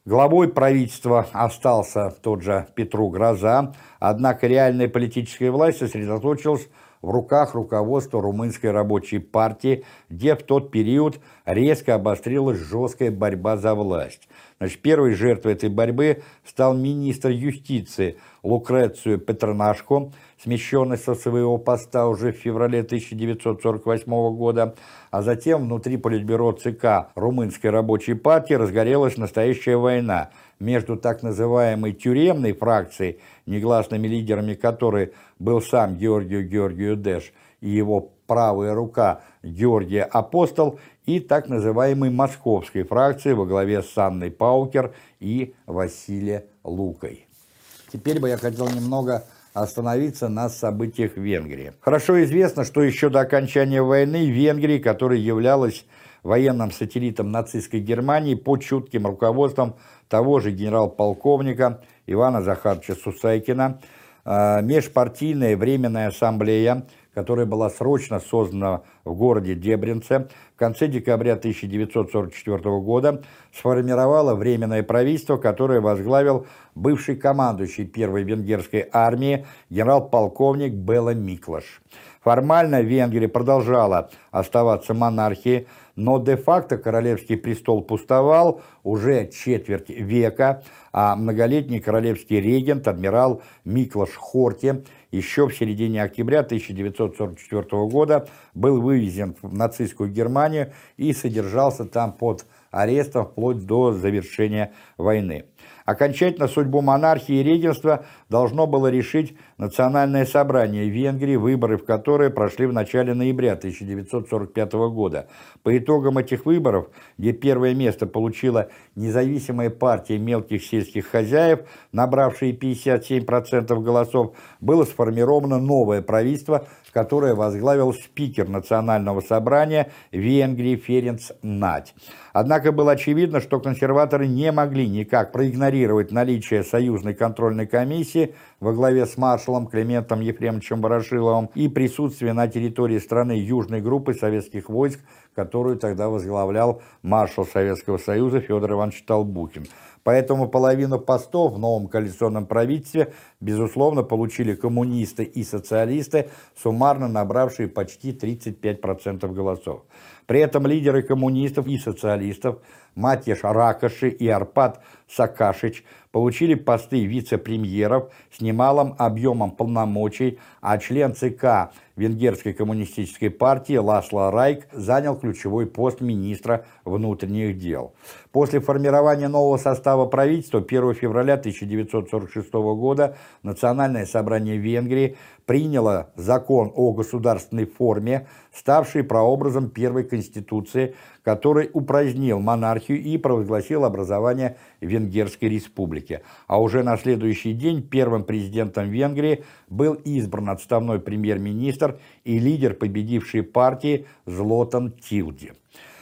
Главой правительства остался тот же Петру Гроза, однако реальная политическая власть сосредоточилась в руках руководства румынской рабочей партии, где в тот период резко обострилась жесткая борьба за власть. Значит, первой жертвой этой борьбы стал министр юстиции Лукрецию Петронашко, смещенный со своего поста уже в феврале 1948 года, а затем внутри Политбюро ЦК Румынской рабочей партии разгорелась настоящая война между так называемой тюремной фракцией, негласными лидерами которой был сам Георгий Георгию Дэш и его правая рука Георгия Апостол, и так называемой московской фракции во главе с Анной Паукер и Василия Лукой. Теперь бы я хотел немного остановиться на событиях в Венгрии. Хорошо известно, что еще до окончания войны Венгрия, которая являлась военным сателлитом нацистской Германии под чутким руководством того же генерал-полковника Ивана Захаровича Сусайкина, а, межпартийная временная ассамблея, которая была срочно создана в городе Дебринце, в конце декабря 1944 года сформировала временное правительство, которое возглавил бывший командующий первой венгерской армии генерал-полковник Белла Миклаш. Формально Венгрия продолжала оставаться монархией, но де-факто королевский престол пустовал уже четверть века, а многолетний королевский регент, адмирал Миклаш Хорти, еще в середине октября 1944 года был вывезен в нацистскую Германию и содержался там под арестом вплоть до завершения войны. Окончательно судьбу монархии и регенства должно было решить Национальное собрание Венгрии, выборы в которые прошли в начале ноября 1945 года. По итогам этих выборов, где первое место получила независимая партия мелких сельских хозяев, набравшая 57% голосов, было сформировано новое правительство, которое возглавил спикер Национального собрания Венгрии Ференц Нать. Однако было очевидно, что консерваторы не могли никак проигнорировать наличие союзной контрольной комиссии во главе с маршалом Климентом Ефремовичем Ворошиловым и присутствие на территории страны южной группы советских войск, которую тогда возглавлял маршал Советского Союза Федор Иванович Толбухин. Поэтому половину постов в новом коалиционном правительстве, безусловно, получили коммунисты и социалисты, суммарно набравшие почти 35% голосов. При этом лидеры коммунистов и социалистов Матеш Ракоши и Арпад Сакашич получили посты вице-премьеров с немалым объемом полномочий, а член ЦК Венгерской коммунистической партии Ласло Райк занял ключевой пост министра внутренних дел. После формирования нового состава правительства 1 февраля 1946 года Национальное собрание Венгрии приняло закон о государственной форме, ставший прообразом первой конституции, который упразднил монархию и провозгласил образование Венгерской республики. А уже на следующий день первым президентом Венгрии был избран отставной премьер-министр и лидер победившей партии Злотан Тилди.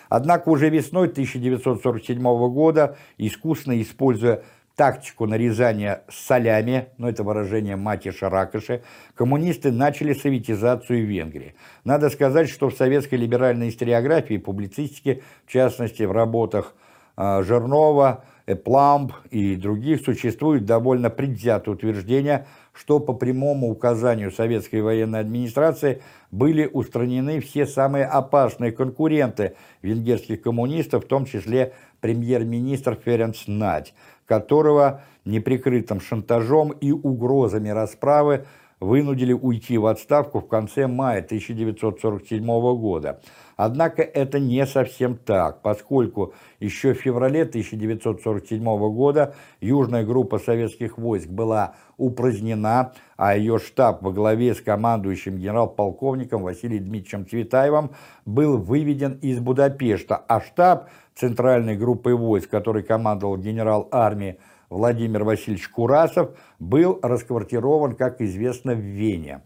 Однако уже весной 1947 года, искусно используя тактику нарезания солями, ну это выражение Мати Шаракоши, коммунисты начали советизацию Венгрии. Надо сказать, что в советской либеральной историографии и публицистике, в частности в работах э, Жирнова, Эпламб и других, существует довольно предвзятое утверждение, что по прямому указанию советской военной администрации были устранены все самые опасные конкуренты венгерских коммунистов, в том числе премьер-министр Ференц Надь, которого неприкрытым шантажом и угрозами расправы вынудили уйти в отставку в конце мая 1947 года. Однако это не совсем так, поскольку еще в феврале 1947 года южная группа советских войск была упразднена, а ее штаб во главе с командующим генерал-полковником Василием Дмитриевичем Цветаевым был выведен из Будапешта, а штаб центральной группы войск, который командовал генерал армии Владимир Васильевич Курасов, был расквартирован, как известно, в Вене.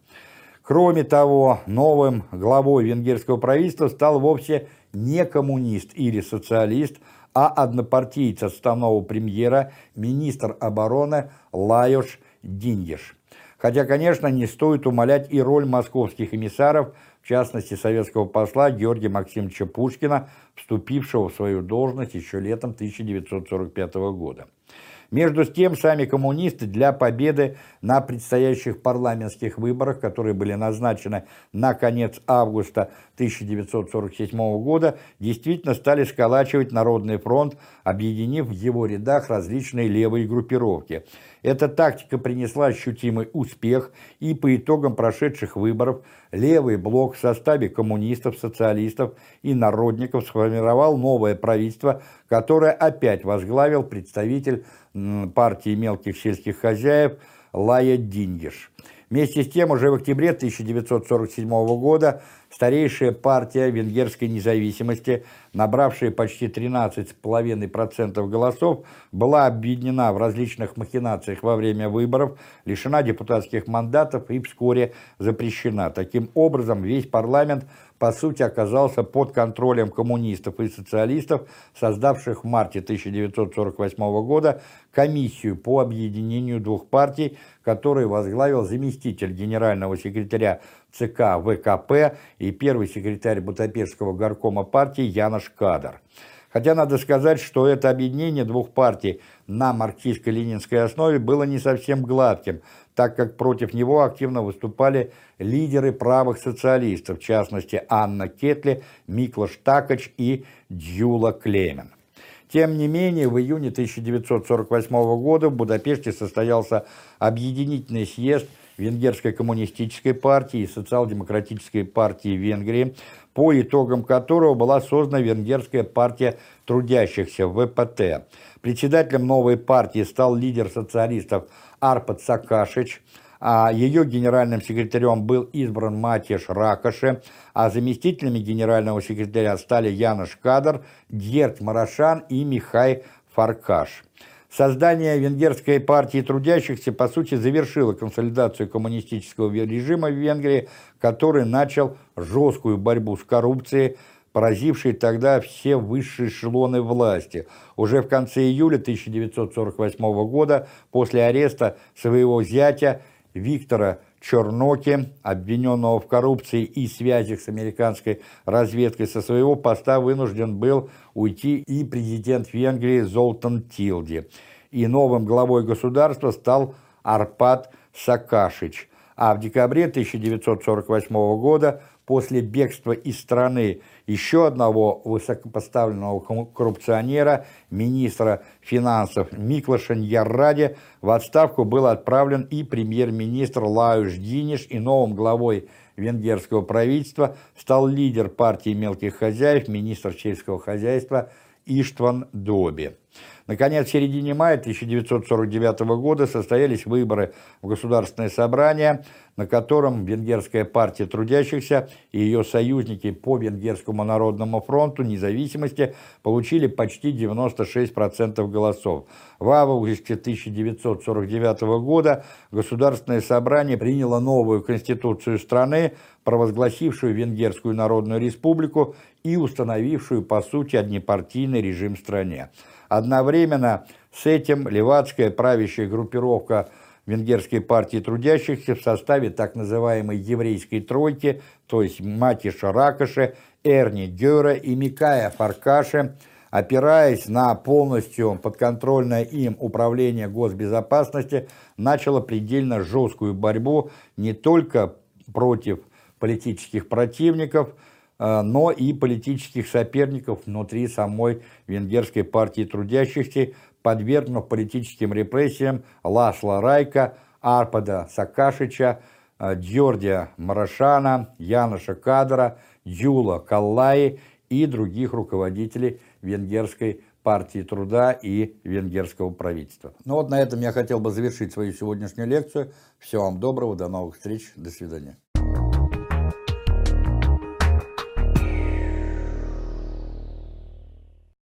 Кроме того, новым главой венгерского правительства стал вовсе не коммунист или социалист, а однопартиец отставного премьера, министр обороны Лайош Диндиш. Хотя, конечно, не стоит умалять и роль московских эмиссаров, в частности, советского посла Георгия Максимовича Пушкина, вступившего в свою должность еще летом 1945 года. Между тем, сами коммунисты для победы на предстоящих парламентских выборах, которые были назначены на конец августа 1947 года, действительно стали сколачивать Народный фронт, объединив в его рядах различные левые группировки. Эта тактика принесла ощутимый успех, и по итогам прошедших выборов левый блок в составе коммунистов, социалистов и народников сформировал новое правительство, которое опять возглавил представитель партии мелких сельских хозяев Лая Дингиш. Вместе с тем, уже в октябре 1947 года старейшая партия венгерской независимости, набравшая почти 13,5% голосов, была объединена в различных махинациях во время выборов, лишена депутатских мандатов и вскоре запрещена. Таким образом, весь парламент по сути оказался под контролем коммунистов и социалистов, создавших в марте 1948 года комиссию по объединению двух партий, которую возглавил заместитель генерального секретаря ЦК ВКП и первый секретарь Будапештского горкома партии Янош Кадар. Хотя надо сказать, что это объединение двух партий на марксистско-ленинской основе было не совсем гладким – так как против него активно выступали лидеры правых социалистов, в частности Анна Кетли, Миклаш Такач и Дьюла Клемен. Тем не менее, в июне 1948 года в Будапеште состоялся объединительный съезд Венгерской коммунистической партии и Социал-демократической партии Венгрии, по итогам которого была создана Венгерская партия трудящихся, ВПТ. Председателем новой партии стал лидер социалистов Арпад Сакашич, а ее генеральным секретарем был избран Матеш Ракоши, а заместителями генерального секретаря стали Янош Кадр, Герт Марашан и Михай Фаркаш. Создание Венгерской партии трудящихся, по сути, завершило консолидацию коммунистического режима в Венгрии, который начал жесткую борьбу с коррупцией, поразивший тогда все высшие эшелоны власти. Уже в конце июля 1948 года, после ареста своего зятя Виктора Черноки, обвиненного в коррупции и связях с американской разведкой, со своего поста вынужден был уйти и президент Венгрии Золтан Тилди. И новым главой государства стал Арпад Сакашич. А в декабре 1948 года после бегства из страны еще одного высокопоставленного коррупционера, министра финансов Миклаша Ньярради, в отставку был отправлен и премьер-министр Лауш Диниш, и новым главой венгерского правительства стал лидер партии мелких хозяев, министр сельского хозяйства Иштван Доби. Наконец, в середине мая 1949 года состоялись выборы в Государственное собрание, на котором Венгерская партия трудящихся и ее союзники по Венгерскому народному фронту независимости получили почти 96% голосов. В августе 1949 года Государственное собрание приняло новую конституцию страны, провозгласившую Венгерскую Народную Республику и установившую, по сути, однопартийный режим в стране. Одновременно с этим левацкая правящая группировка Венгерской партии трудящихся в составе так называемой еврейской тройки, то есть Матиша Ракоши, Эрни Гера и Микая Фаркаши, опираясь на полностью подконтрольное им управление госбезопасности, начала предельно жесткую борьбу не только против политических противников, но и политических соперников внутри самой венгерской партии трудящихся, подвергнув политическим репрессиям Ласла Райка, Арпада Сакашича, э, Дьордия Марашана, Яноша Кадра, Юла Каллаи и других руководителей венгерской партии труда и венгерского правительства. Ну вот на этом я хотел бы завершить свою сегодняшнюю лекцию. Всего вам доброго, до новых встреч, до свидания.